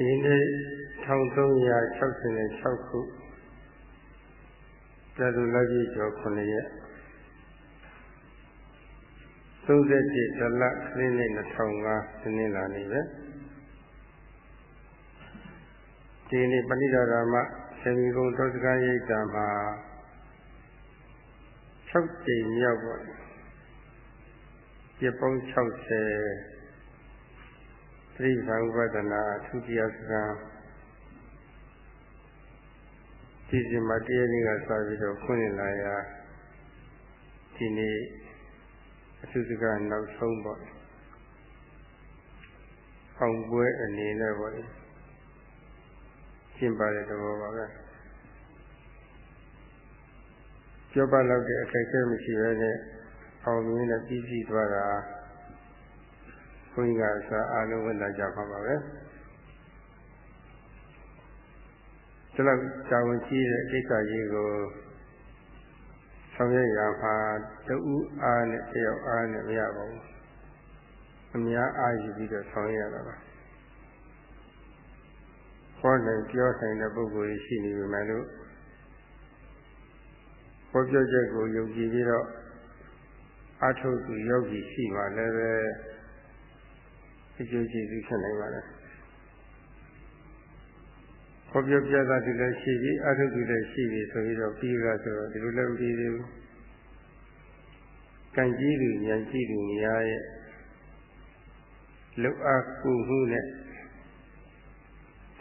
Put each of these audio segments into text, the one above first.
ဒီနေ့1366ခုပြသူလက်ကြီးကျော်9ရက်37ဒလခရင်းနေ့2005ဒီနေ့လာနေပဲဒီနေ့ပဏိဒါရမဆေမီကုံသောစကားရိပ်တာမှာ6ကြိမ်မြောက်ပေါ့ပြပုံ60 သတိပံဥပဒနာသုတိယစကံဒီစီမှာတရနေ့ကစပြီးတော့ဖွင့်နေလာရာဒီနေ့အသုစကနောက်ဆုံးပေါ့အောင်ပွဲအနေနဲ့ပေါ့ရှင်းပါတဲ့သဘောပါပဲပြောပါတော့တဲ့အခက်အခဲမရှိဘဲနဲ့အောင်မြင်နဲ့ပြီးစီးသွားတာ ဘုန်းကြီးကအစားအားလုံးဝင်လာကြပါပါပဲဒီလောက်တာဝန်ကြီးတဲ့အိက္ခာကြီးကိုဆောင်ရွက်ရမှာတူအားနဲ့တယောက်အားနဲ့မရပါဘူးအများအားယူပြီးတော့ဆောင်ရွက်ရတာပါဟောနိုင်ပြောနိုင်တဲ့ပုဂ္ဂိုလ်ရှိနေပြီမယ်လို့ဟောပြောချက်ကိုယုံကြည်ပြီးတော့အထုသူယောဂီရှိမှလည်းပဲ အကျိုးကျေးဇူးဖြစ်နိုင်ပါလားဟောပြောပြတာဒီလည်းရှိပြီအထုတူလည်းရှိပြီဆိုပြီးတော့ပြီးတာဆိုတော့ဒီလိုလည်းမပြီးသေးဘူးကံကြီးသူဉာဏ်ကြီးသူများရဲ့လုအားကူမှုနဲ့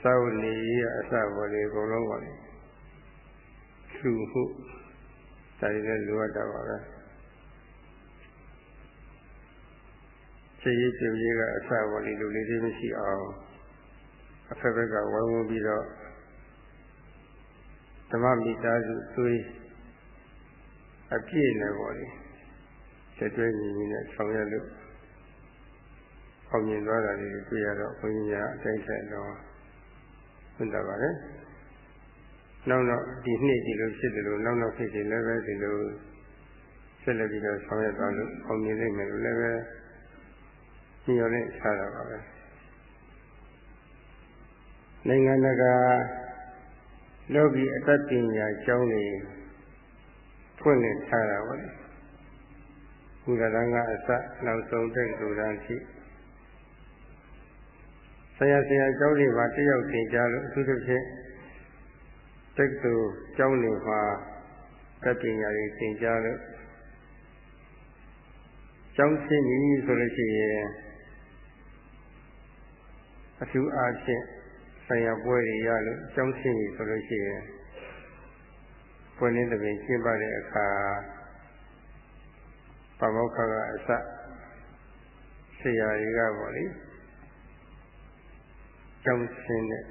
သာဝနေရအစပေါ်လေအကုန်လုံးပါလေသူမှုဒါတွေလည်းလိုအပ်တာပါပဲ စိတ်ရေးပြုရေးကအစပေါ်လေးလူလေးတွေမရှိအောင်အဖက်ဘက်ကဝိုင်းဝန်းပြီးတော့ဓမ္မမိသားစုသွေးအပြည့်နဲ့ပေါ်လေတတွဲညီညီနဲ့ဆောင်ရွက်လို့အောင်မြင်သွားတာလေးတွေ့ရတော့ဘုန်းကြီးကအတိုင်းထက်တော့ဟုတ်တယ်ပါလေနောက်တော့ဒီနှစ်ဒီလိုဖြစ်တယ်လို့နောက်နောက်ဖြစ်တယ်လည်းပဲဒီလိုဆက်လက်ပြီးတော့ဆောင်ရွက်သွားလို့အောင်မြင်နိုင်မယ်လို့လည်းပဲ ညှော်နဲ့ထားတာပါပဲနိုင်ငံတကာလောကီအတ္တပညာကျောင်းတွေဖွင့်လှစ်ထားတာပါလေဘုရားတန်ကအစနောက်ဆုံးတဲ့လူတန်းရှိဆရာဆရာကျောင်းတွေမှာတယောက်သင်ကြားလို့အထူးသဖြင့်တက္ကသိုလ်ကျောင်းတွေမှာတတ်ပညာတွေသင်ကြားလို့ကျောင်းဆင်းပြီဆိုလို့ရှိရင် အထူးအားဖြင့်ဆရာပွဲတွေရလို့ကျောင်းဆင်းပြီဆိုလို့ရှိရင်ပွဲလင်းတဲ့ပင်ကျင်းပတဲ့အခါပမောက္ခကအစဆရာတွေကပေါ့လေကျောင်းဆင်းတဲ့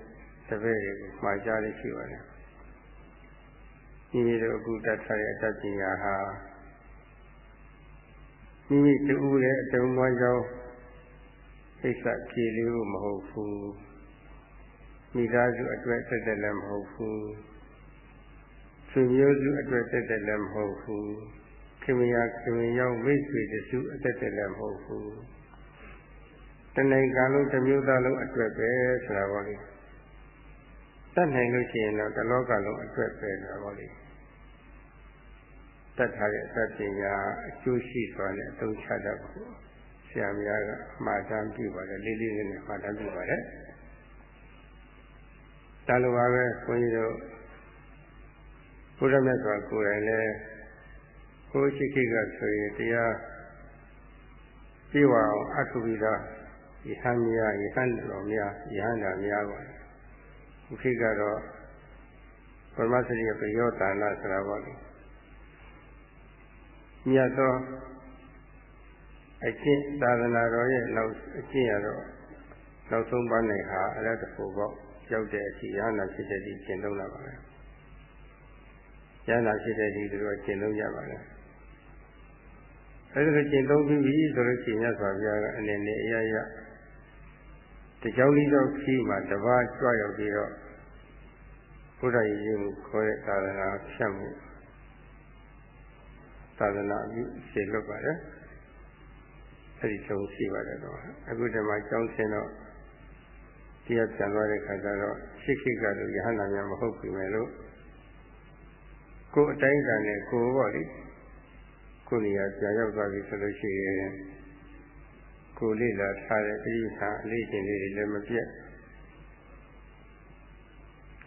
တပည့်တွေကိုမှာကြားရရှိပါတယ်ဒီလိုအခုတတ်ထားတဲ့အတတ်ပညာဟာမိမိတူဦးရဲ့အတုံးဝမ်းကြောင်း ကိစ္စဖြေလေးဖို့မဟုတ်ဘူးမိသားစုအတွက်တက်တက်လည်းမဟုတ်ဘူးဆွေမျိုးစုအတွက်တက်တက်လည်းမဟုတ်ဘူးခင်မယာခင်မရောက်မိတ်ဆွေတစုအတက်တက်လည်းမဟုတ်ဘူးတနိုင်ငံလုံးတစ်မျိုးသားလုံးအတွက်ပဲဆိုတာပေါ့လေတတ်နိုင်လို့ရှိရင်တော့တလောကလုံးအတွက်ပဲဆိုတာပေါ့လေတတ်ထားတဲ့အတတ်ပညာအကျိုးရှိစွာနဲ့အသုံးချတတ်ဖို့ဆ ရာများကမှာတမ်းပြုပါတယ်လေးလေးလေးနဲ့မှာတမ်းပြုပါတယ်ဒါလိုပါပဲခွန်ကြီးတို့ဘုရားမြတ်စွာကိုယ်တိုင်လည်းကိုယ်ရှိခိကဆိုရင်တရားပြေဝအောင်အထုပြီးတော့ယဟန်များယဟန်တော်များယဟန်တော်များပါဘုခိကတော့ပရမစရိယပယောတာနာဆိုတာပါလေမြတ်သော အကျင့်သာသနာတော်ရဲ့နောက်အကျင့်ရတော့နောက်ဆုံးပန်းနိုင်ဟာအရတ္တဖို့ပေါ့ရောက်တဲ့အထိရဟနာဖြစ်တဲ့ဒီကျင့်သုံးလာပါမယ်ရဟနာဖြစ်တဲ့ဒီသူတို့ကျင့်သုံးကြပါလေအဲဒီလိုကျင့်သုံးပြီးပြီဆိုလို့ရှိရင်မြတ်စွာဘုရားကအနေနဲ့အရရတကြောင်လေးတော့ခီးမှာတပါးကြွရောက်ပြီးတော့ဘုရားရည်ရည်မှုခေါ်တဲ့သာသနာဖြတ်မှုသာသနာပြုရှင်းလွတ်ပါတယ် အဲ့ဒီဆုံးရှိပါတယ်တော့အခုဒီမှာကျောင်းဆင်းတော့တရားပြန်သွားတဲ့ခါကျတော့ရှိခိကလို့ယဟန္တာများမဟုတ်ပြီမဲ့လို့ကိုယ်အတိုင်းအတာနဲ့ကိုယ်ပေါ့လေကိုယ်နေရာပြန်ရောက်သွားပြီဆိုလို့ရှိရင်ကိုယ်လေးလာထားတဲ့တိဋ္ဌာအလေးချိန်လေးတွေလည်းမပြတ်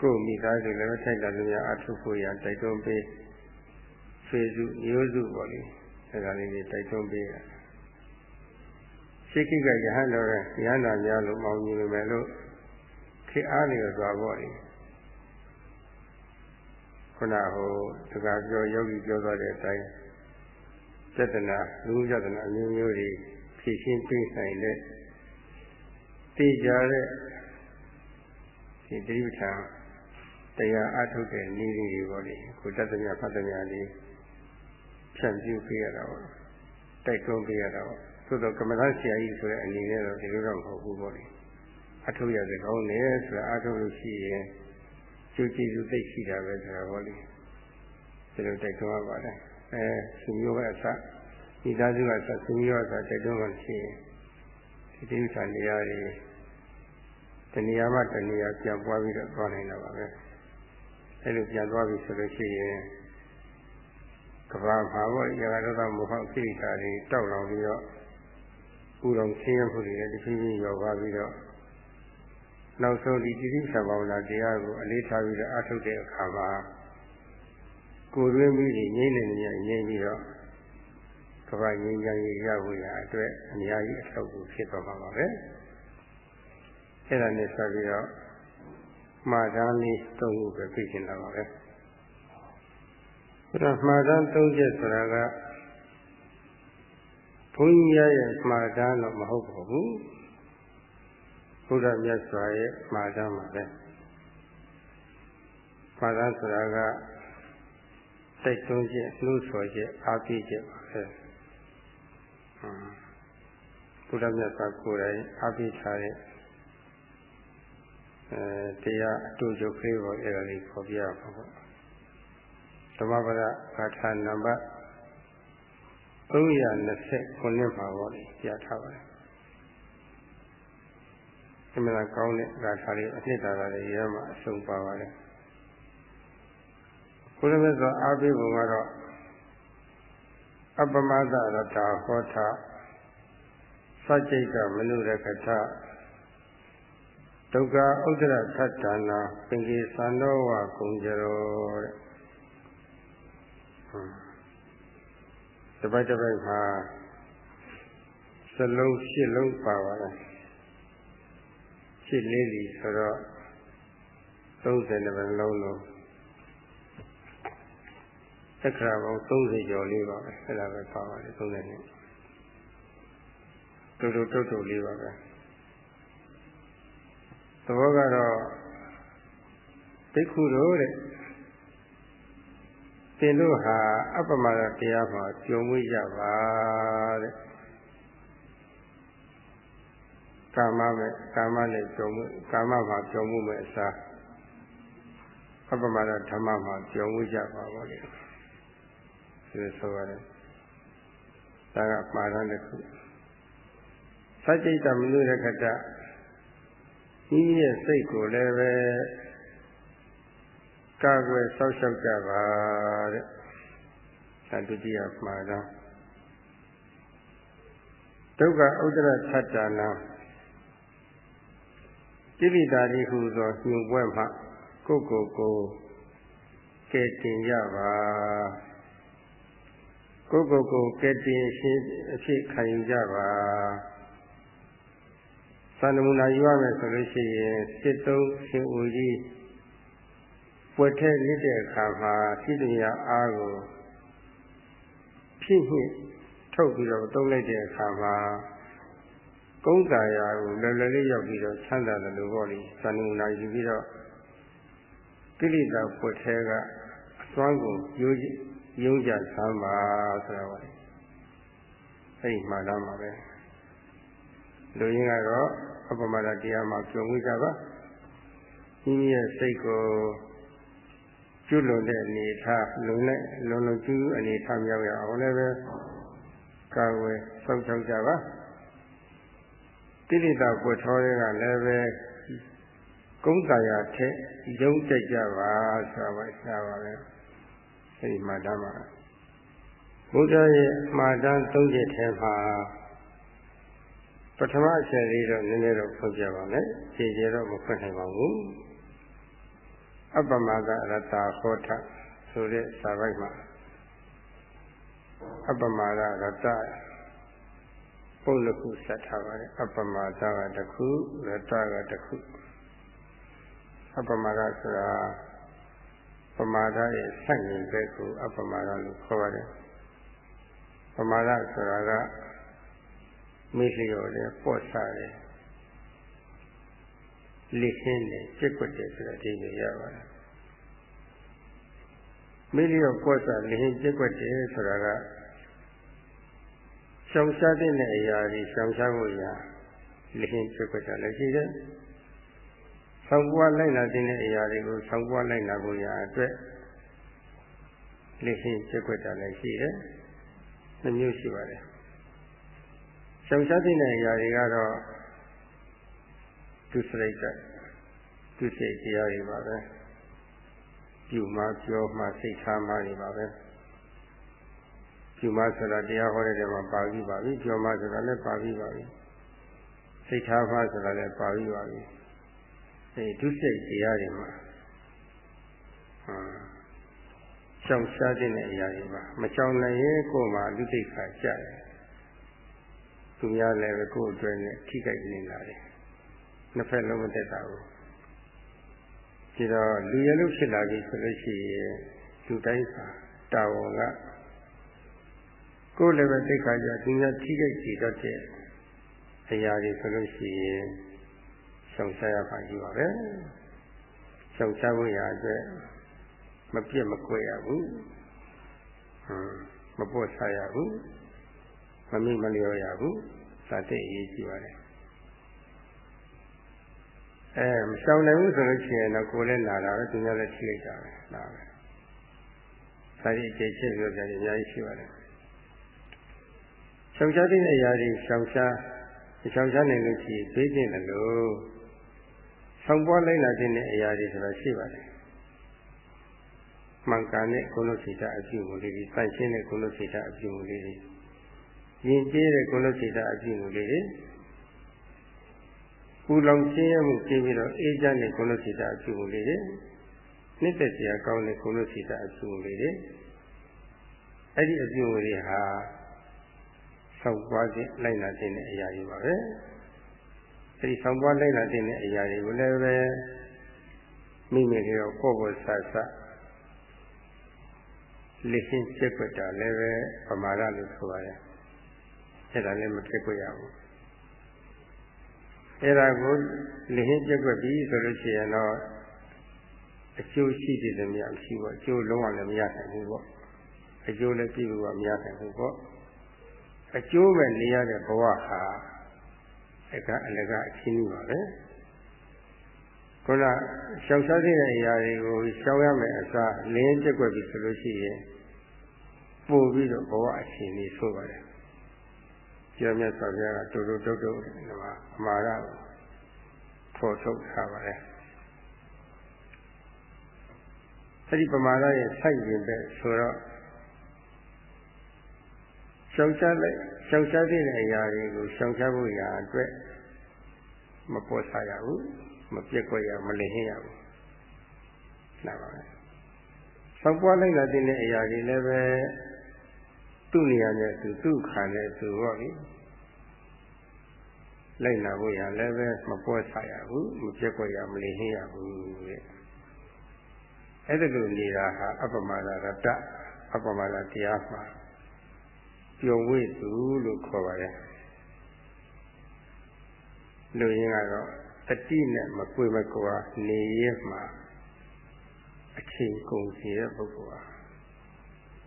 ကိုယ်မိသားစုလည်းထိုက်တာလူများအထုဖို့ရတိုက်တွန်းပေးဖေစုမျိုးစုပေါ့လေအဲဒါလေးတွေတိုက်တွန်းပေးတာ ရှိခိကယဟန်တော်ရဲ့ယဟန္တာများလို့မောင်းနေမယ်လို့ခေအားနေသွားပေါ့လေခုနဟိုတက္ကပြောယောဂီပြောသွားတဲ့အတိုင်းစေတနာလူယတနာအမျိုးမျိုးတွေဖြည့်ရှင်းပေးနိုင်တဲ့တည်ကြတဲ့ဒီတိပ္ပံတရားအထုတ်တဲ့နည်းလေးတွေပေါ့လေကိုတတ်သမျှဖတ်သမျှလေးဖြန့်ပြပေးရတာပေါ့တိုက်တွန်းပေးရတာပေါ့ သို့တော့ကမ္မထာဆရာကြီးဆိုတဲ့အနေနဲ့တော့ဒီလိုတော့မဟုတ်ဘူးပေါ့လေအထုတ်ရတဲ့ကောင်းတယ်ဆိုတာအထုတ်လို့ရှိရင်ကျိုးကျေးဇူးသိရှိတာပဲဆိုတာပေါ့လေဒီလိုတိုက်တွန်းရပါတယ်အဲသူမျိုးကအစဒီသားစုကစသူမျိုးကစတိုက်တွန်းမှရှိရင်ဒီတိစ္ဆာနေရာတွေတဏှာမှတဏှာပြန်ပွားပြီးတော့သွားနိုင်တာပါပဲအဲလိုပြန်သွားပြီဆိုလို့ရှိရင်ကဘာမှာပေါ့ရာဂဒေါသမောဟကိလေသာတွေတောက်လောင်ပြီးတော့ ပူတော်ဆင်းရဲမှုတွေလည်းတစ်ဖြည်းဖြည်းရောက်သွားပြီးတော့နောက်ဆုံးဒီတိတိဆံဘာဝနာတရားကိုအလေးထားပြီးတော့အထုတ်တဲ့အခါမှာကိုယ်တွင်းပြီးငြိမ့်နေနေငြိမ့်ပြီးတော့ကဘာငြိမ်းချမ်းရေးရဖို့ရအတွက်အများကြီးအထောက်အကူဖြစ်သွားမှာပါပဲအဲ့ဒါနဲ့ဆက်ပြီးတော့မှားတမ်းလေးသုံးခုပဲပြည့်နေတာပါပဲအဲ့ဒါမှားတမ်းသုံးချက်ဆိုတာက ဘုန်းကြီးရဲ့မှားတမ်းတော့မဟုတ်ပါဘူးဘုရားမြတ်စွာရဲ့မှားတမ်းပါပဲမှားတမ်းဆိုတာကတိုက်တွန်းချက်နှိုးဆော်ချက်အားပေးချက်ပါပဲဘုရားမြတ်စွာကိုယ်တိုင်အားပေးထားတဲ့အဲတရားအတူတူခေပေါ်အဲ့ဒါလေးခေါ်ပြရမှာပေါ့ဓမ္မပဒဂါထာနံပါတ် 329မှာပေါ့လေပြထားပါတယ်အမှန်ကောင်းတဲ့ဂါထာလေးအနှစ်သာရတွေရမှာအဆုံးပါပါတယ်ဘုရားမြတ်စွာအားပေးပုံကတော့အပမသရတာဟောထစัจ jaica မနုရကထဒုက္ခဥဒ္ဒရသတ္တနာပင်ကြီးသံတော်ဝကုံကြရောတဲ့ တပတ်တပတ်မှာစလုံးရှစ်လုံးပါပါတယ်ရှစ်လေးလီဆိုတော့30ပဲလုံးလုံးသက်ခရာပေါင်း30ကျော်လေးပါပဲအဲ့ဒါပဲပါပါတယ်30နှစ်တူတူတုတ်တုတ်လေးပါပဲသဘောကတော့ဒိက္ခုတို့တဲ့ သင်တို့ဟာအပ္ပမဒတရားမှာကြုံဝေးကြပါတဲ့ကာမမဲ့ကာမနဲ့ကြုံမှုကာမမှာကြုံမှုမဲ့အစားအပ္ပမဒဓမ္မမှာကြုံဝေးကြပါဘောလေဒီဆိုရတယ်ဒါကပါဠိတစ်ခုစัจ jaica မနုရခတမိမိရဲ့စိတ်ကိုလည်းပဲ ကာကွယ်ဆောက်ရှောက်ကြပါတဲ့။ဒါဒုတိယမှာတော့ဒုက္ခဥဒ္ဒရသတ္တနာတိပိတာတိဟုသောညှို့ပွဲမှကိုယ်ကိုယ်ကိုကဲတင်ကြပါကိုယ်ကိုယ်ကိုကဲတင်ရှင်းအဖြစ်ခံယူကြပါသံနမူနာယူရမယ်ဆိုလို့ရှိရင်စစ်တုံးရှင်ဦးကြီး ပွက်ထဲလစ်တဲ့အခါမှာသိတရားအားကိုဖြစ်ဖြစ်ထုတ်ပြီးတော့တုံးလိုက်တဲ့အခါမှာကုန်းတာယာကိုလွယ်လွယ်လေးရောက်ပြီးတော့ချမ်းသာတယ်လို့ပေါ့လေသံနမူနာယူပြီးတော့ကိလေသာပွက်ထဲကအစွမ်းကိုယူယုံကြဆမ်းပါဆိုတာပါလေအဲ့ဒီမှန်သားမှာပဲလူရင်းကတော့အပမဒတရားမှာကြုံဝိကြပါမိမိရဲ့စိတ်ကို ကျွလွန်တဲ့အနေထားလုံနဲ့လုံလုံကျူးအနေထားမြောက်ရအောင်လည်းပဲကာဝယ်စောင့်ရှောက်ကြပါတိတိတာပွေထောတွေကလည်းပဲကုန်းတာယာထက်ရုံးတက်ကြပါဆိုတာပါရှားပါပဲအဲဒီမှာတမ်းပါဘုရားရဲ့မှာတမ်းသုံးချက်ထဲမှာပထမအချက်လေးတော့နည်းနည်းတော့ဖွင့်ပြပါမယ်ခြေခြေတော့မဖွင့်နိုင်ပါဘူး အပ္ပမကရတ္တဟောထဆိုတဲ့စာပိုက်မှာအပ္ပမကရတ္တပုံတစ်ခုဆက်ထားပါတယ်အပ္ပမသကတစ်ခုရတ္တကတစ်ခုအပ္ပမကဆိုတာပမာဒရဲ့ဆက်ရင်ဘက်ကိုအပ္ပမဒလို့ခေါ်ပါတယ်ပမာဒဆိုတာကမိလျော်တယ်ပေါ့ဆတယ် လိခင်းတယ်ပြက်ကွက်တယ်ဆိုတဲ့အဓိပ္ပာယ်ရပါတယ်မိလျော်ပေါ့ဆလိခင်းပြက်ကွက်တယ်ဆိုတာကရှောင်ရှားတဲ့အရာတွေရှောင်ရှားဖို့ရာလိခင်းပြက်ကွက်တာလည်းရှိတယ်ဆောင်ပွားလိုက်လာတဲ့အရာတွေကိုဆောင်ပွားလိုက်လာဖို့ရာအတွက်လိခင်းပြက်ကွက်တာလည်းရှိတယ်နှမျိုးရှိပါတယ်ရှောင်ရှားတဲ့အရာတွေကတော့ သူစရိတ်ကသူစိတ်တရားတွေပါပဲပြုမှပြောမှစိတ်ထားမှတွေပါပဲပြုမှဆိုတာတရားဟောတဲ့နေရာမှာပါပြီးပါပြီပြောမှဆိုတာလည်းပါပြီးပါပြီစိတ်ထားမှဆိုတာလည်းပါပြီးပါပြီအဲဒုစိတ်တရားတွေမှာရှောင်ရှားတဲ့အရာတွေပါမရှောင်နိုင်ရင်ကိုယ်မှာလူသိက္ခာကျတယ်သူများလည်းပဲကိုယ့်အတွက်နဲ့ထိခိုက်နေလာတယ် နှစ်ဖက်လုံးမတက်တာဘူးဒီတော့လူရလို့ဖြစ်လာပြီဆိုလို့ရှိရင်လူတိုင်းစာတာဝန်ကကိုယ်လည်းပဲသိက္ခာကျသူများထိခိုက်ကြည့်တတ်တဲ့အရာတွေဆိုလို့ရှိရင်ရှောင်ရှားရပါရှိပါပဲရှောင်ရှားဖို့ရာအတွက်မပြတ်မကွယ်ရဘူးဟမ်မပေါ့ဆရဘူးမမိမလျော်ရဘူးသာတဲ့အရေးကြီးပါတယ် အဲမရှောင်နိုင်ဘူးဆိုလို့ရှိရင်တော့ကိုယ်လည်းနာတာပဲသူများလည်းထိလိုက်တာပဲနာပဲဒါကြီးအခြေချင်းပြောကြတယ်အများကြီးရှိပါတယ်ရှောင်ရှားတဲ့အရာတွေရှောင်ရှားရှောင်ရှားနိုင်လို့ရှိရင်သိကျင်တယ်လို့ဆောင်ပွားလိုက်လာတဲ့အရာတွေဆိုတာရှိပါတယ်မှန်ကန်တဲ့ကုလစိတ်အပြုမှုလေးတွေစိုက်ရှင်းတဲ့ကုလစိတ်အပြုမှုလေးတွေယဉ်ကျေးတဲ့ကုလစိတ်အပြုမှုလေးတွေ ပူလောင်ခြင်းရမှုကျင်းပြီးတော့အေးချမ်းတဲ့ကုလစိတ်အပြုမှုလေးတွေနှစ်သက်စရာကောင်းတဲ့ကုလစိတ်အပြုမှုလေးတွေအဲ့ဒီအပြုမှုတွေဟာဆောက်ပွားခြင်းလိုက်လာတဲ့အရာတွေပါပဲအဲ့ဒီဆောက်ပွားလိုက်လာတဲ့အရာတွေကိုလည်းပဲမိမိတွေတော့ကိုယ့်ကိုယ်ဆဆလက်ရှင်းပြက်ွက်တာလည်းပဲပမာဒလို့ဆိုပါတယ်အဲ့ဒါလည်းမဖြစ်ခွင့်ရဘူး အဲ့ဒါကိုလင်းပြက်ွက်ပြီဆိုလို့ရှိရင်တော့အကျိုးရှိတယ်လည်းမရဘူးပေါ့အကျိုးလုံးဝလည်းမရနိုင်ဘူးပေါ့အကျိုးလည်းပြည့်ဖို့ကမရနိုင်ဘူးပေါ့အကျိုးပဲနေရတဲ့ဘဝဟာအကအလကအချင်းကြီးပါပဲခုနရှောင်ရှားတဲ့အရာတွေကိုရှောင်ရမယ်အစားလင်းပြက်ွက်ပြီဆိုလို့ရှိရင်ပို့ပြီးတော့ဘဝအရှင်ကြီးဆိုပါတယ် ကျော်မြတ်စွာဘုရားကတူတူတုတ်တုတ်ဒီမှာအမှားရဖော်ထုတ်ထားပါတယ်အဲ့ဒီပမာဒရဲ့စိုက်ရင်ပဲဆိုတော့ရှောင်ရှားလိုက်ရှောင်ရှားတဲ့အရာတွေကိုရှောင်ရှားဖို့ရာအတွက်မပေါ်ဆရဘူးမပြက်ကွက်ရမလင်ဟင်းရဘူးနားပါပဲဆောက်ပွားလိုက်လာတဲ့အရာတွေလည်းပဲ သူ့နေရာနဲ့သူသူ့ခံနဲ့သူဟောပြီလိုက်လာဖို့ရလည်းပဲမပွဲဆရဘူးမပြက်ွက်ရမလင်ဟင်းရဘူးတဲ့အဲ့ဒါလိုနေတာဟာအပ္ပမနာရတအပ္ပမနာတရားမှာပျော်ဝေ့သူလို့ခေါ်ပါတယ်လူရင်းကတော့တတိနဲ့မကွေမကွာနေရမှာအချိန်ကုန်စီတဲ့ပုဂ္ဂိုလ်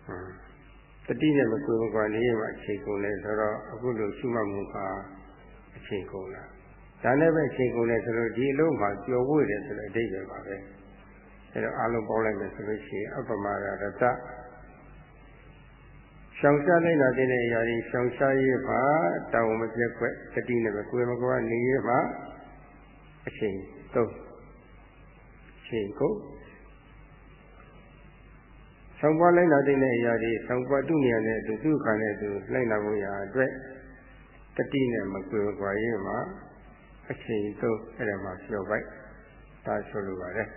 ဟာ တတိနဲ့မကွေမကွာနေရမှာအချိန်ကုန်လဲဆိုတော့အခုလိုရှုမှတ်မှုဟာအချိန်ကုန်လားဒါနဲ့ပဲအချိန်ကုန်လဲဆိုတော့ဒီအလုံးမှာပျော်ဝေ့တယ်ဆိုတဲ့အဓိပ္ပာယ်ပါပဲအဲတော့အလုံးပေါင်းလိုက်မယ်ဆိုလို့ရှိရင်အပ္ပမရတရှောင်ရှားလိုက်တာတဲ့အရာတွေရှောင်ရှားရေးပါတောင်းမပြက်ွက်တတိနဲ့ပဲကိုယ်မကွာနေရေးပါအချိန်သုံးချိန်ကုန် ဆောင်ပွားလိုက်လာတဲ့အရာတွေဆောင်ပွားသူ့နေရာနဲ့သူသူ့ခါနဲ့သူလိုက်လာဖို့ရာအတွက်တတိနဲ့မကွယ်ကွာရေးမှာအချိန်သုံးအဲ့ဒါမှပြောပိုက်ဒါဆိုလိုပါတယ်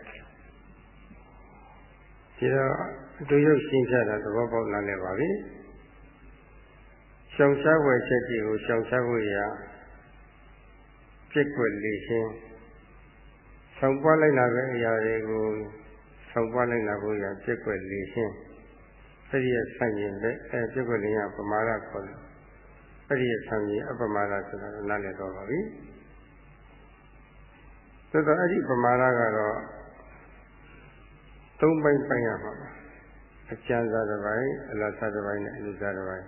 ဒီတော့အတူရုပ်ရှင်းပြတာသဘောပေါက်လာလဲပါပြီရှောင်ရှားဝယ်ချက်တွေကိုရှောင်ရှားဖို့ရာပြစ်ွက်လေရှင်းဆောင်ပွားလိုက်လာတဲ့အရာတွေကို ဆောင်ပွားလိုက်လာဖို့ရာပြစ်ွက်လေရှင်းအဲ့ဒီရဲ့ဆန့်ကျင်တဲ့အဲပြစ်ွက်လေးကပမာဒခေါ်တယ်အဲ့ဒီရဲ့ဆန့်ကျင်အပမာဒဆိုတာနားလည်တော့ပါပြီသို့တော့အဲ့ဒီပမာဒကတော့သုံးပိုင်းပိုင်းရမှာပါအကျဉ်းစားတစ်ပိုင်းအလတ်စားတစ်ပိုင်းနဲ့အလူစားတစ်ပိုင်း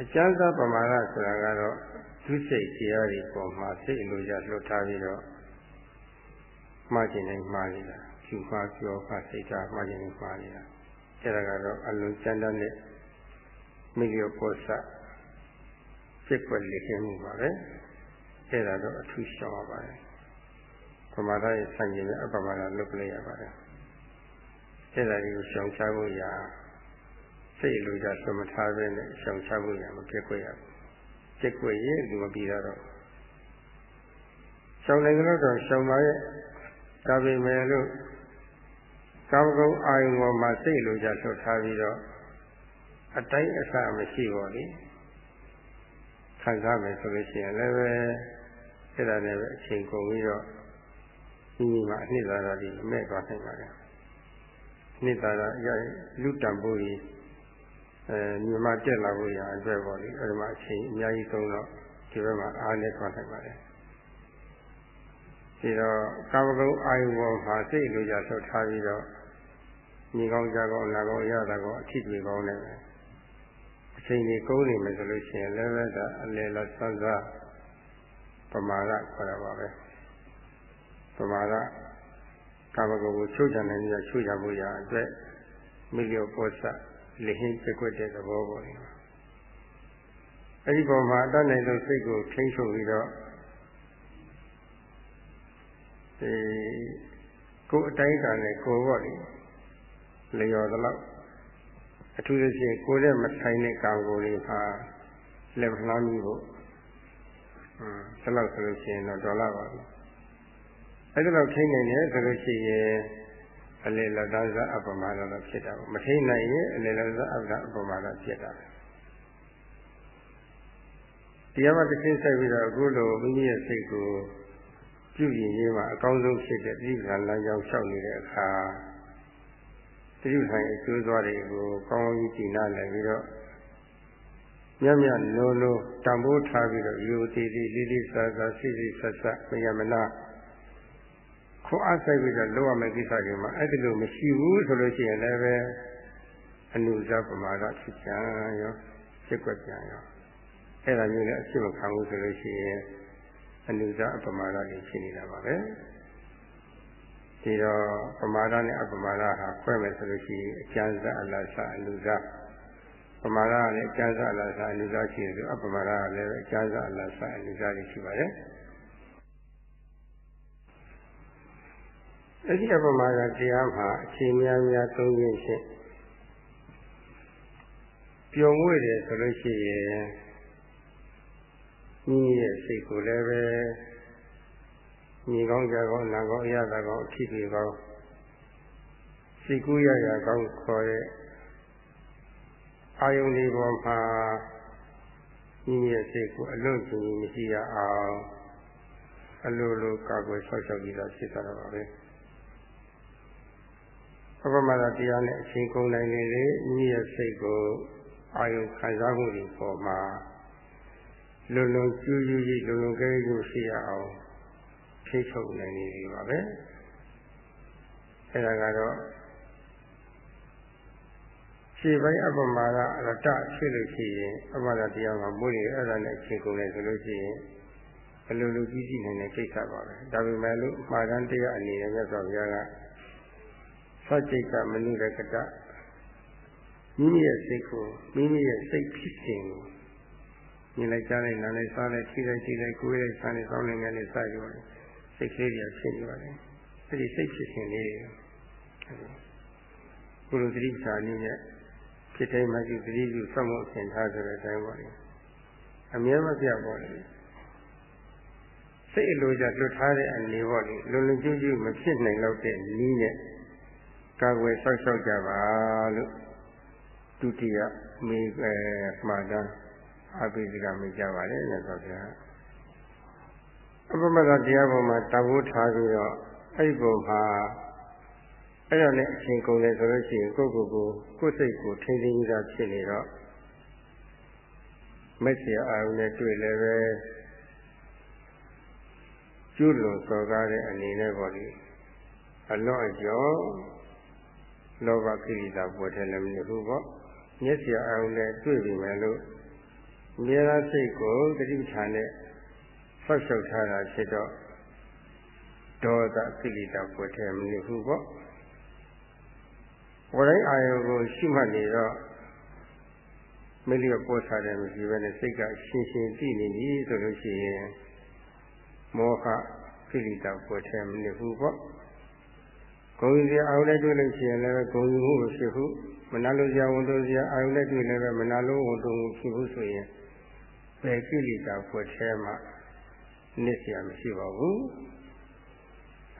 အကျဉ်းစားပမာဒဆိုတာကတော့ဒုစိတ်တရားတွေပေါ်မှာစိတ်အလိုကြလွတ်ထားပြီးတော့မှားခြင်းနဲ့မှားနေတာ ဖြူမှားပြောမှားစိတ်ထားမှားခြင်းနဲ့မှားနေတာအဲဒါကတော့အလုံးကျမ်းတမ်းတဲ့မိဂယောပောစစိတ်ွက်လိခင်မှုပါပဲအဲဒါတော့အထူးရှောင်ရပါတယ်ပမာဒရဲ့ဆန့်ကျင်တဲ့အပမာဒလုပ်လိုက်ရပါတယ်အဲဒါကိုရှောင်ရှားဖို့ရာစိတ်လိုကြသမထားပဲနဲ့ရှောင်ရှားဖို့ရာမပြည့်ွက်ရဘူးပြည့်ွက်ရင်ဒီမပြီးတော့ရှောင်နိုင်ကြတော့ရှောင်ပါရဲ့ဒါပေမဲ့လို့ ကာမဂုဏ်အာယုံပေါ်မှာစိတ်လိုကြလွတ်ထားပြီးတော့အတိုင်းအဆမရှိပါလေခံစားမယ်ဆိုလို့ရှိရင်လည်းပဲအဲ့ဒါနဲ့ပဲအချိန်ကုန်ပြီးတော့ဒီမှာအနှစ်သာရတွေမဲ့သွားနိုင်ပါတယ်အနှစ်သာရအရာလူတံပိုးကြီးအဲမြန်မာတက်လာဖို့ရအတွက်ပေါ့လေအဲ့ဒီမှာအချိန်အများကြီးသုံးတော့ဒီဘက်မှာအားနဲ့သွားနိုင်ပါတယ်ဒီတော့ကာမဂုဏ်အာယုဘောမှာစိတ်လိုကြဆုတ်ထားပြီးတော့ ညီကောင်းကြကောင်းလာကောင်းရတာကောအထီးတွေကောင်းနေတယ်အချိန်ကြီးကုန်နေမယ်ဆိုလို့ရှိရင်လည်းပဲဒါအလယ်လားစမ်းစားပမာဒခေါ်တာပါပဲပမာဒကာမဂုဏ်ကိုချုပ်ချနိုင်ရချုပ်ချဖို့ရအတွက်မိလျောပောစလေဟင်းပြကွက်တဲ့သဘောပေါ်နေအဲ့ဒီပုံမှာအတတ်နိုင်ဆုံးစိတ်ကိုထိန်းချုပ်ပြီးတော့ဒီကိုယ်အတိုင်းအတာနဲ့ကိုယ်ပေါ့လေ လျော်သလောက်အထူးသဖြင့်ကိုယ်နဲ့မဆိုင်တဲ့ကံကိုယ်တွေဟာလက်လှမ်းပြီးဖို့ဟမ်ဒါလောက်ဆိုလို့ရှိရင်တော့ဒေါ်လာပါပြီအဲ့ဒါတော့ထိနိုင်တယ်ဆိုလို့ရှိရင်အလေလဒဇအပမာဒတော့ဖြစ်တာပေါ့မထိနိုင်ရင်အလေလဒအပမာဒဖြစ်တာတရားမှတစ်ဆင့်ဆက်ပြီးတော့အခုလိုမိမိရဲ့စိတ်ကိုပြုရင်ရေးမှာအကောင်းဆုံးဖြစ်တဲ့တိပ္ပံလမ်းကြောင်းလျှောက်နေတဲ့အခါ တိပ္ပံရဲ့အကျိုးသွားတွေကိုကောင်းကောင်းကြီးကြည်နာလည်ပြီးတော့မြတ်မြတ်လုံးလုံးတံပိုးထားပြီးတော့ယူတည်တည်လေးလေးစားစားစိစိဆက်ဆက်မယမနာခွန်အားဆိုင်ပြီးတော့လုပ်ရမယ့်ကိစ္စတွေမှာအဲ့ဒီလိုမရှိဘူးဆိုလို့ရှိရင်လည်းပဲအနုဇပမာဒဖြစ်ကြရောဖြစ်ွက်ကြရောအဲ့ဒါမျိုးလည်းအဖြစ်မခံဘူးဆိုလို့ရှိရင်အနုဇအပမာဒတွေဖြစ်နေတာပါပဲ ဒီတော့ပမာဒနဲ့အပမာဒဟာခွဲမယ်ဆိုလို့ရှိရင်အကျဉ်းစားအလတ်စားအနုဇပမာဒကလည်းအကျဉ်းစားအလတ်စားအနုဇရှိတယ်ဆိုအပမာဒကလည်းအကျဉ်းစားအလတ်စားအနုဇတွေရှိပါတယ်အဲ့ဒီအပမာဒတရားမှာအချိန်များများသုံးခြင်းဖြင့်ပျော်မွေ့တယ်ဆိုလို့ရှိရင်မိမိရဲ့စိတ်ကိုလည်းပဲ ညီကောင်းကြကောင်းနာကောင်းအရသာကောင်းအထီးတွေကောင်းစိတ်ကူးရရကောင်းခေါ်တဲ့အာယုန်ဒီပေါ်မှာမိမိရဲ့စိတ်ကိုအလွတ်ကြီးမရှိရအောင်အလိုလိုကာကွယ်ဆောက်ရှောက်ပြီးတော့ဖြစ်သွားတာပါပဲအပမဒတရားနဲ့အချိန်ကုန်နိုင်လေလေမိမိရဲ့စိတ်ကိုအာယုခံစားမှုတွေပေါ်မှာလုံလုံကျူးကျူးကြီးလုံလုံကဲကျူးရှိရအောင် ထိချုပ်နိုင်နေပြီပါပဲအဲဒါကတော့ခြေပိုင်းအပမာဒရတဖြစ်လို့ရှိရင်အပမာဒတရားမှာမိုးနေအဲ့ဒါနဲ့အချိန်ကုန်နေဆိုလို့ရှိရင်အလိုလိုကြီးကြီးနိုင်တဲ့ကိစ္စပါပဲဒါပေမဲ့လို့မှာတန်းတရားအနေနဲ့မြတ်စွာဘုရားကသတ်จิตကမနုရကတမိမိရဲ့စိတ်ကိုမိမိရဲ့စိတ်ဖြစ်စဉ်ကိုမြင်လိုက်ကြားလိုက်နားလိုက်စားလိုက်ထိလိုက်ကြည့်လိုက်ကိုယ်လိုက်စားလိုက်စောင်းလိုက်ငယ်လိုက်စားကြတယ် စိတ်ကလေးတွေဖြစ်နေပါလေအဲ့ဒီစိတ်ဖြစ်စဉ်လေးတွေဘုလိုသတိစာနည်းနဲ့ဖြစ်တိုင်းမှရှိသတိပြုစောင့်မအစဉ်ထားဆိုတဲ့အတိုင်းပေါ့လေအမြဲမပြတ်ပေါ့လေစိတ်အလိုကြလွတ်ထားတဲ့အနေပေါ့လေလုံလုံကျုပ်ကျုပ်မဖြစ်နိုင်တော့တဲ့နည်းနဲ့ကာကွယ်ဆောက်ရှောက်ကြပါလို့ဒုတိယမေအဲမှားတာအပိစကမိကြပါလေမြတ်စွာဘုရား အပမဒတရားပေါ်မှာတဘိုးထားပြီးတော့အဲ့ဒီပုံမှာအဲ့ဒါနဲ့အချိန်ကုန်တယ်ဆိုလို့ရှိရင်ကိုယ့်ကိုယ်ကိုကိုယ်စိတ်ကိုထိန်းသိမ်းကြဖြစ်နေတော့မက်ဆီအာရုံနဲ့တွေ့လည်းပဲကျွလွန်စော်ကားတဲ့အနေနဲ့ပေါ့လေအလော့အကျော်လောဘကိရိတာပေါ်တယ်လည်းမနေဘူးပေါ့မျက်စိအာရုံနဲ့တွေ့ပြီမယ်လို့မြေရာစိတ်ကိုတတိဌာန်နဲ့ ဆောက်ရှုပ်ထားတာဖြစ်တော့ဒေါသကိလေသာပွက်ထဲမနေဘူးပေါ့ဝရိအာယုကိုရှိမှတ်နေတော့မလျော့ပို့ထားတယ်မရှိဘဲနဲ့စိတ်ကရှင်းရှင်းသိနေပြီဆိုလို့ရှိရင်မောဟကိလေသာပွက်ထဲမနေဘူးပေါ့ဂုံကြီးအာယုနဲ့တွေ့လို့ရှိရင်လည်းဂုံကြီးမှုမရှိဘူးမနာလို့ကြာဝန်တို့စရာအာယုနဲ့တွေ့လည်းပဲမနာလို့ဝန်တို့မှုဖြစ်ဘူးဆိုရင်ဘယ်ကိလေသာပွက်ထဲမှာ နစ်เสียမရှိပါဘူး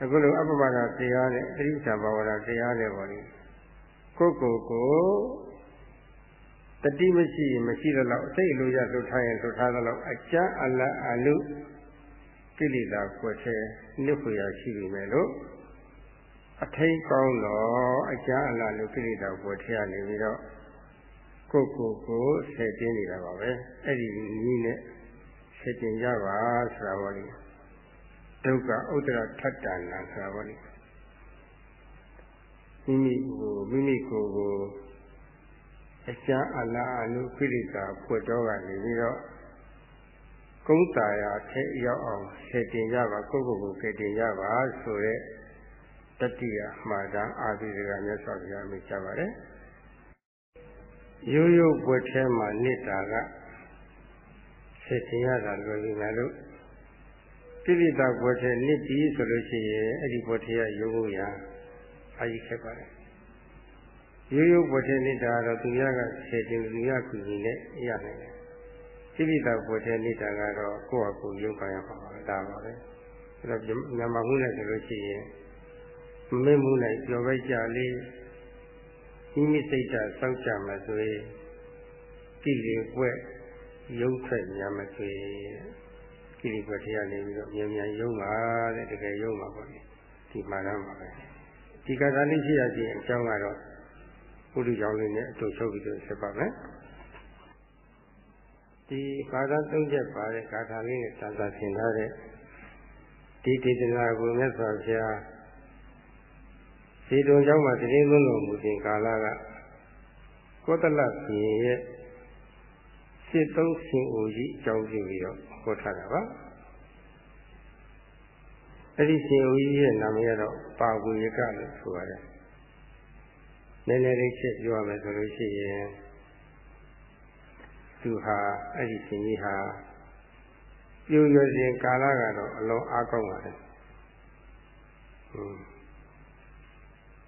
အခုလိုအပ္ပမနာတရားနဲ့အရိစ္ဆာဘာဝနာတရားနဲ့ပေါ့လေကိုယ်ကိုယ်ကိုတတိမရှိမရှိတော့အစိတ်လိုရလှုပ်ထားရင်လှုပ်ထားတော့အကျအလအလုကိလေသာကွယ်ထဲနစ်ဖွယ်ရရှိပြီမယ်လို့အထိန်ကောင်းတော့အကျအလလုကိလေသာကွယ်ထဲကနေပြီးတော့ကိုယ်ကိုယ်ကိုဆယ်တင်းနေတာပါပဲအဲ့ဒီနည်းနဲ့ ဆယ်တင်ကြပါဆိုတာပေါ့လေဒုက္ခဥဒ္ဒရထတ္တနာဆိုတာပေါ့လေမိမိကိုမိမိကိုယ်ကိုအကျမ်းအလားအလူခိရိတာဖွက်တော့ကနေပြီးတော့ကုန်းတာယာထဲရောက်အောင်ဆယ်တင်ကြပါကိုယ့်ကိုယ်ကိုဆယ်တင်ကြပါဆိုတဲ့တတိယမှားတာအာသီကမြတ်စွာဘုရားမိကြပါတယ်ရိုးရိုးဘွယ်ထဲမှာနေတာက ဆယ်တင်ရတာလွယ်ပြီလားလို့ကိရိတာဘွယ်ထဲနစ်ပြီးဆိုလို့ရှိရင်အဲ့ဒီဘွယ်ထဲရရုပ်ဖို့ရာအာကြီးခဲ့ပါတယ်ရိုးရိုးဘွယ်ထဲနေတာကတော့သူရကဆယ်တင်သူရကူညီနဲ့ရနိုင်တယ်ကိရိတာဘွယ်ထဲနေတာကတော့ကိုယ့်အကူရုပ်ပါရပါပါဒါပါပဲအဲ့တော့ညမမှုနဲ့ဆိုလို့ရှိရင်မင်းမှုနဲ့ကြော်ပဲကြလေးမိမိစိတ်ဓာတ်စောင့်ကြမှာဆိုရင်ကိလေကွက် ရုပ်ထွက်ညာမသွေကိရိပတ်တရားနေပြီးတော့မြန်မြန်ရုံးပါတဲ့တကယ်ရုံးပါပေါ့လေဒီမှာတော့ပါပဲဒီကသာလေးရှိရခြင်းအကြောင်းကတော့ဘုဒ္ဓကြောင့်လေးနဲ့အတူချုပ်ပြီးတော့ဆက်ပါမယ်ဒီဘာသာသုံးချက်ပါတဲ့ဂါထာလေးနဲ့သံသာရှင်ထားတဲ့ဒီဒေသနာကိုမြတ်စွာဘုရားဒီတုံကြောင့်မှာတည်င်းလုံးတော်မူခြင်းကာလကကောသလရှင်ရဲ့ စစ်သုံးရှင်အိုကြီးအကြောင်းပြုပြီးတော့ဟောထားတာပါအဲ့ဒီရှင်အိုကြီးရဲ့နာမည်ကတော့ပါဝေကလို့ဆိုရတယ်နည်းနည်းလေးချက်ပြောရမယ်ဆိုလို့ရှိရင်သူဟာအဲ့ဒီရှင်ကြီးဟာပြုရခြင်းကာလကတော့အလုံးအားကောင်းပါတယ်ဟွန်း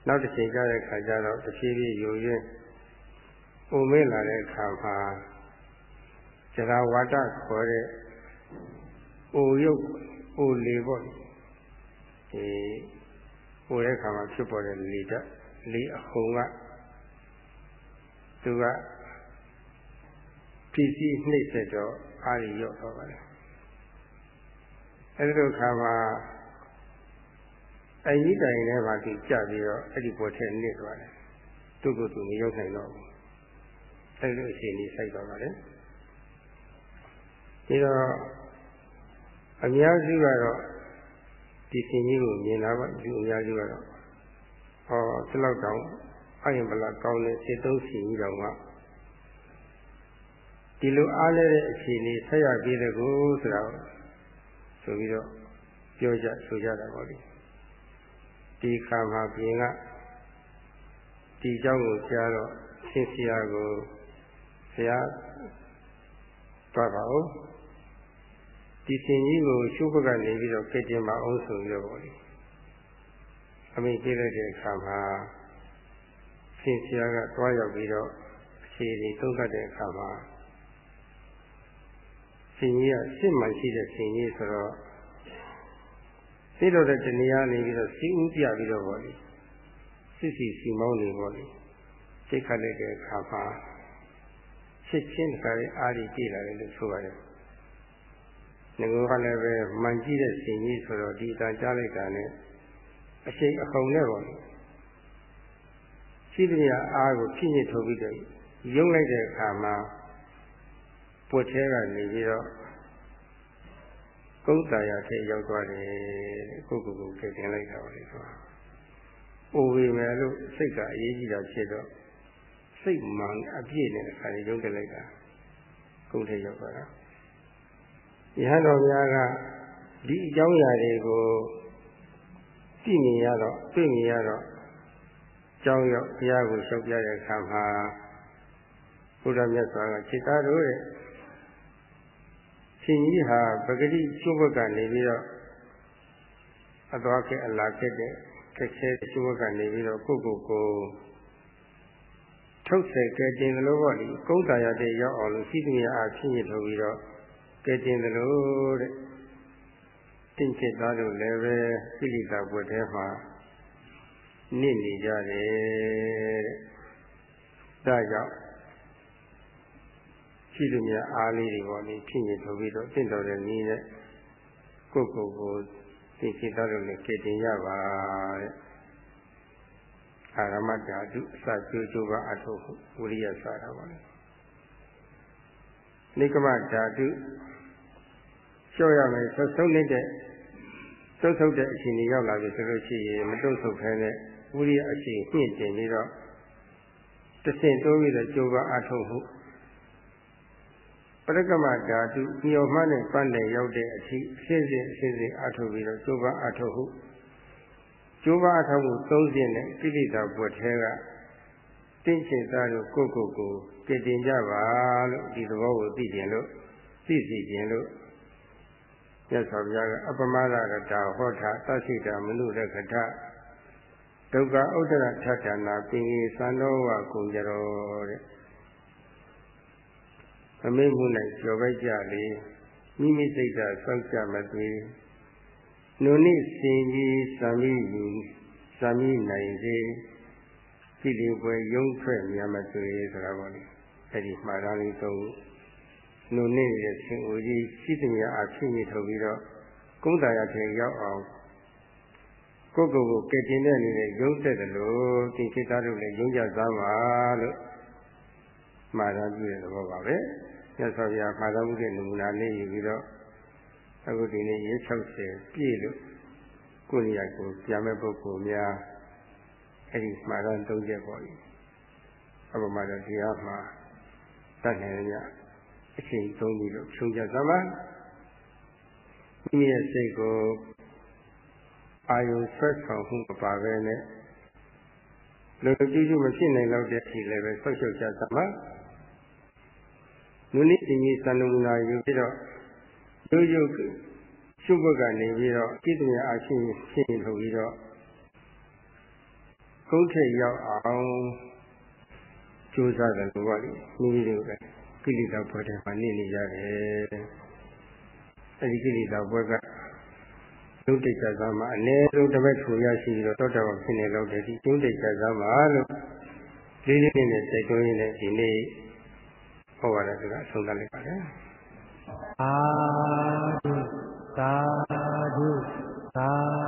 နောက်တစ်ချိန်ကြတဲ့ခါကျတော့တဖြည်းဖြည်းယိုရင်းပုံမင်းလာတဲ့အခါမှာ ဇရာဝါဒခေါ်တဲ့အိုရုပ်အိုလေပေါ့ဒီအိုတဲ့ခါမှာဖြစ်ပေါ်တဲ့လေဓာတ်လေအဟုန်ကသူကဖြစ်စီနှိမ့်ဆက်တော့အားရရော့တော့ပါတယ်အဲဒီလိုခါမှာအကြီးတိုင်ထဲမှာသူကြပြီးတော့အဲ့ဒီပေါ်ထဲနစ်သွားတယ်သူ့ကိုယ်သူမရောက်နိုင်တော့ဘူးအဲ့လိုအခြေအနေစိုက်သွားပါတ ယ်ဒီတော့အများစုကတော့ဒီရှင်ကြီးကိုမြင်လာပါဒီအများစုကတော့ဟောဒီလောက်တောင်အရင်ဗလာကောင်းတဲ့စေသုံးရှင်ကြီးတော်ကဒီလိုအားလဲတဲ့အခြေအနေဆက်ရပြီးတဲ့ကိုဆိုတာဆိုပြီးတော့ပြောကြဆိုကြတာပါလိမ့်ဒီခါမှာပြင်ကဒီเจ้าကိုကြားတော့ဆင်းဆရာကိုဆရာသွားပါဦး ဒီစင်ကြီးကိုရှုပ်ဘက်ကနေပြီးတော့ကြင်တင်ပါအောင်ဆိုပြီးတော့ပေါ့လေအမိပြလိုက်တဲ့အခါမှာရှင်ဆရာကတွားရောက်ပြီးတော့အခြေအနေသုံးသပ်တဲ့အခါမှာရှင်ကြီးကစစ်မှန်ရှိတဲ့ရှင်ကြီးဆိုတော့သိတော့တဲ့တဏှာနေပြီးတော့စီးဥပြပြီးတော့ဗောလေစစ်စီစီမောင်းနေဗောလေစိတ်ခတ်လိုက်တဲ့အခါမှာစစ်ချင်းတခါလေးအားကြီးပြေးလာတယ်လို့ဆိုပါတယ် ငငကလည်းပဲမှန်ကြည့်တဲ့ရှင်ကြီးဆိုတော့ဒီအတန်ကြားလိုက်တာနဲ့အရှိန်အဟုန်နဲ့ပေါ့ရှိသမျှအားကိုဖြစ်ညစ်ထုတ်ပြီးတော့ရုံလိုက်တဲ့အခါမှာပွက်သေးကနေပြီးတော့ကုန်းတာရထဲရောက်သွားတယ်ကိုကိုကိုကြင်လိုက်တာပါလေဆိုတာ။အိုဝေမယ်လို့စိတ်ကအရေးကြီးတာဖြစ်တော့စိတ်မှန်အပြည့်နဲ့အခါကြီးရုံးတက်လိုက်တာကုန်းထဲရောက်သွားတာ။ ယဟန်တော်များကဒီအကြောင်းအရာတွေကိုကြည့်နေရတော့တွေ့နေရတော့ကြောင်းရောက်ဘုရားကိုလျှောက်ပြတဲ့အခါမှာဘုရားမြတ်စွာကစိတ်သားတို့ရဲ့ရှင်ကြီးဟာပဂတိကျုပ်ဘက်ကနေပြီးတော့အသွားခဲ့အလာခဲ့တဲ့ခက်ခဲကျုပ်ဘက်ကနေပြီးတော့ကိုကိုကိုထုတ်ဆဲကဲတင်တယ်လို့ပေါ့ဒီကုန်းတာရတဲ့ရောက်အောင်လို့ရှိသမျှအားဖြစ်ရထုတ်ပြီးတော့ ကဲတင်တယ်လို့တဲ့တင့်ချစ်သားတို့လည်းပဲကိလေသာပွက်ထဲမှာနစ်နေကြတယ်တဲ့ဒါကြောင့်ရှိသူများအားလေးတွေပေါ့လေဖြစ်နေထုတ်ပြီးတော့တင့်တော်တဲ့နည်းနဲ့ကိုယ့်ကိုယ်ကိုသိစိတ်သားတို့လည်းကဲတင်ရပါတဲ့အာရမဓာတုအစကျိုးကျိုးပါအထုဟုဝိရိယစတာပါလေနိကမဓာတု လျှော့ရမယ်သုံးနေတဲ့တုတ်ဆုပ်တဲ့အချိန်ကြီးရောက်လာပြီဆိုလို့ရှိရင်မတုတ်ဆုပ်ခဲနဲ့ဝိရိယအချိန်ညှင့်တင်ပြီးတော့တဆင့်တိုးပြီးတော့ကြိုးပမ်းအထုတ်မှုပရကမဓာတုညော်မှန်းနဲ့ပန်းတယ်ရောက်တဲ့အထိအစစ်စစ်အစစ်စစ်အထုတ်ပြီးတော့ကြိုးပမ်းအထုတ်မှုကြိုးပမ်းအထုတ်မှုသုံးစဉ်နဲ့ကိလေသာပွက်သေးကတင့်ချင်သားတို့ကိုကိုကိုကြည်တင်ကြပါလို့ဒီသဘောကိုသိကျင်လို့သိစီကျင်လို့ မြတ်စွာဘုရားကအပမဒရတာဟောတာသရှိတာမနုရကထဒုက္ခဥဒ္ဒရထထနာပင်ကြီးသံတော်ဝကုံကြတော်တဲ့အမိမှု၌ကြော်ပိုက်ကြလေမိမိစိတ်ဓာတ်ဆောက်ကြမသွေနုနိစင်ကြီးသံမိယူသံမိနိုင်စေကိလေပွဲယုံထွက်မြတ်မသွေဆိုတာပေါ့လေအဲ့ဒီမှားသားလေးသုံး နုနိရဲ့ဆင်အိုကြီးရှိသမျှအဖြစ်မြစ်ထုတ်ပြီးတော့ကုန်းတာရထဲရောက်အောင်ကိုယ့်ကိုယ်ကိုကဲတင်တဲ့အနေနဲ့ရုံးသက်တယ်လို့သင်္ခေတတို့လည်းရုံးကြသားပါလို့မှားသားပြုတဲ့သဘောပါပဲမြတ်စွာဘုရားမှားသားမှုတဲ့နမူနာလေးယူပြီးတော့အခုဒီနေ့ရေ60ပြည့်လို့ကိုယ်နေရာကိုပြန်မဲ့ပုဂ္ဂိုလ်များအဲ့ဒီမှားသားသုံးချက်ပေါ့လေအပမတော်တရားမှာတတ်နိုင်ရ အချိန်သုံးပြီးတော့ဖြုံကြသမှာမိမိရဲ့စိတ်ကိုအာယုဆွဲဆောင်မှုမပါဘဲနဲ့လူကြည့်ကြည့်မဖြစ်နိုင်တော့တဲ့အထိလည်းပဲဆွတ်ချုပ်ကြသမှာနုနိတိကြီးသံနမူနာယူပြီးတော့ရုပ်ရုပ်ရှုပ်ဘက်ကနေပြီးတော့ဣတိယအာရှိဖြစ်နေလို့ပြီးတော့ကုန်းထက်ရောက်အောင်ကြိုးစားတယ်လို့ပါလိမိမိတို့က ကိလေသာပွဲတွေမှာနေနေရတယ်အဲဒီကိလေသာပွဲကဒုတိယသာမှာအနည်းဆုံးတစ်ဘက်ထူရရှိပြီးတော့တောတာဘာဖြစ်နေလို့တည်းဒီဒုတိယသာမှာလို့လေးလေးနဲ့နဲ့စိတ်တွင်းရင်းနဲ့ဒီနေ့ဟောရတယ်ဆိုတာအဆုံးသတ်လိုက်ပါလေသာဓုသာဓုသာ